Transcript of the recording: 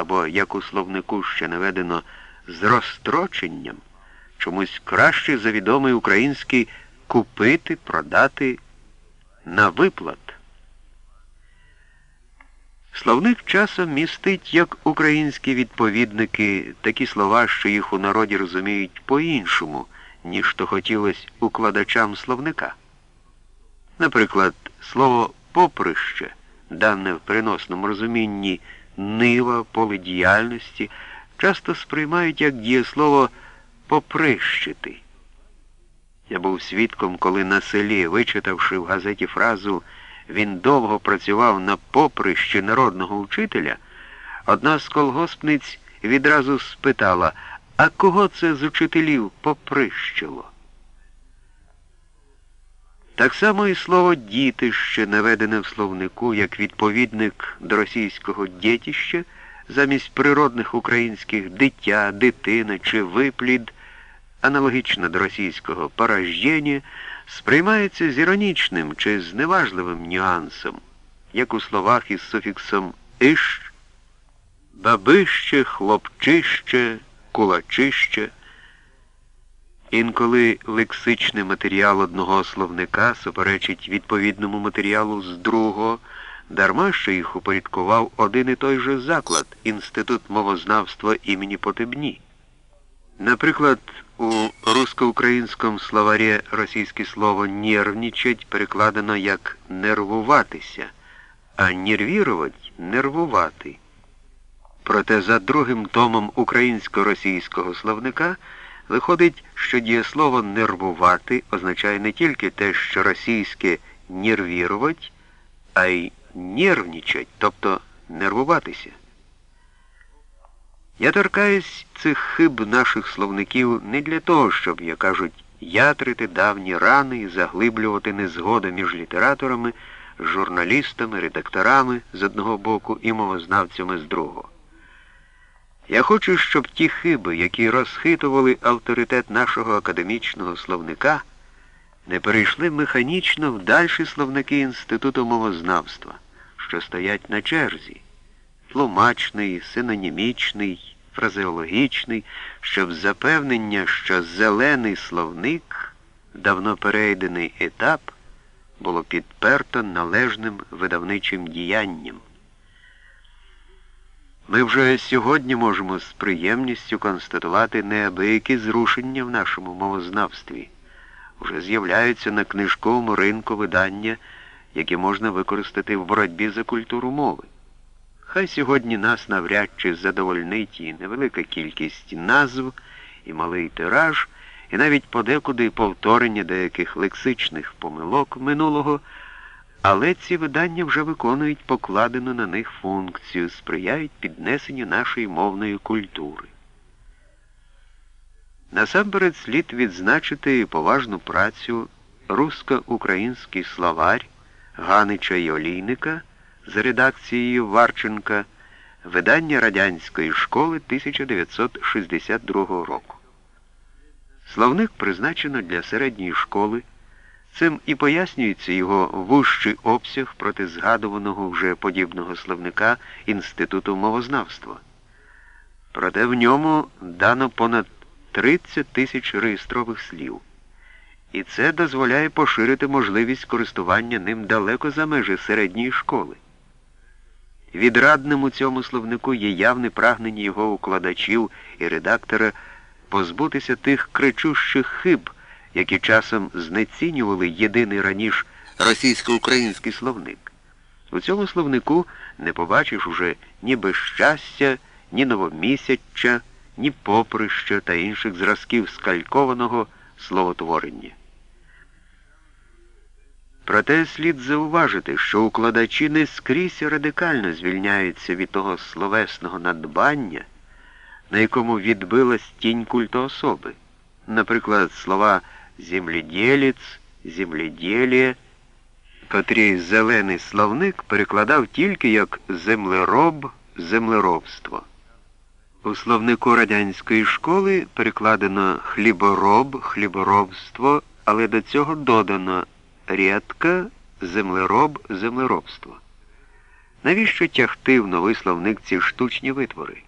або як у словнику ще наведено з розстроченням, чомусь краще за відомий український купити, продати на виплат. Словник часом містить як українські відповідники такі слова, що їх у народі розуміють по-іншому, ніж то хотілося укладачам словника. Наприклад, слово поприще, дане в переносному розумінні нива, поле діяльності, часто сприймають як дієслово поприщити. Я був свідком, коли на селі, вичитавши в газеті фразу він довго працював на поприщі народного учителя, одна з колгоспниць відразу спитала, а кого це з учителів поприщило? Так само і слово дітище, наведене в словнику як відповідник до російського дітіще, замість природних українських дитя, дитина чи виплід, аналогічно до російського пораження, сприймається з іронічним чи зневажливим нюансом, як у словах із суфіксом «иш», бабище, хлопчище, кулачище. Інколи лексичний матеріал одного словника суперечить відповідному матеріалу з другого, дарма що їх упорядкував один і той же заклад Інститут мовознавства імені Потебні. Наприклад, у русско-українському словарі російське слово «нервничать» перекладено як нервуватися, а нервірувати нервувати. Проте за другим томом українсько-російського словника виходить, що дієслово нервувати означає не тільки те, що російське нервірувати, а й нервничать, тобто нервуватися. Я торкаюсь цих хиб наших словників не для того, щоб, як кажуть, ятрити давні рани і заглиблювати незгоду між літераторами, журналістами, редакторами з одного боку і мовознавцями з другого. Я хочу, щоб ті хиби, які розхитували авторитет нашого академічного словника, не перейшли механічно в дальші словники Інституту мовознавства, що стоять на черзі тлумачний, синонімічний, фразеологічний, щоб запевнення, що зелений словник, давно перейдений етап, було підперто належним видавничим діянням. Ми вже сьогодні можемо з приємністю констатувати неабиякі зрушення в нашому мовознавстві. Уже з'являються на книжковому ринку видання, які можна використати в боротьбі за культуру мови. Хай сьогодні нас навряд чи задовольнить і невелика кількість назв, і малий тираж, і навіть подекуди повторення деяких лексичних помилок минулого, але ці видання вже виконують покладену на них функцію, сприяють піднесенню нашої мовної культури. Насамперед слід відзначити поважну працю русско-український словарь Ганича і Олійника з редакцією Варченка видання радянської школи 1962 року. Словник призначено для середньої школи. Цим і пояснюється його вужчий обсяг проти згадуваного вже подібного словника Інституту мовознавства. Проте в ньому дано понад 30 тисяч реєстрових слів. І це дозволяє поширити можливість користування ним далеко за межі середньої школи. Відрадним у цьому словнику є явне прагнення його укладачів і редактора позбутися тих кричущих хиб, які часом знецінювали єдиний раніше російсько-український словник. У цьому словнику не побачиш уже ні безщастя, ні новомісяча, ні поприща та інших зразків скалькованого словотворення. Проте слід зауважити, що укладачі не скрізь радикально звільняються від того словесного надбання, на якому відбилась тінь культу особи. Наприклад, слова земледілець, земледілє, котрий зелений словник перекладав тільки як землероб, землеробство. У словнику радянської школи перекладено хлібороб, хліборобство, але до цього додано рідка землероб землеробство. Навіщо тягти в новий словник ці штучні витвори?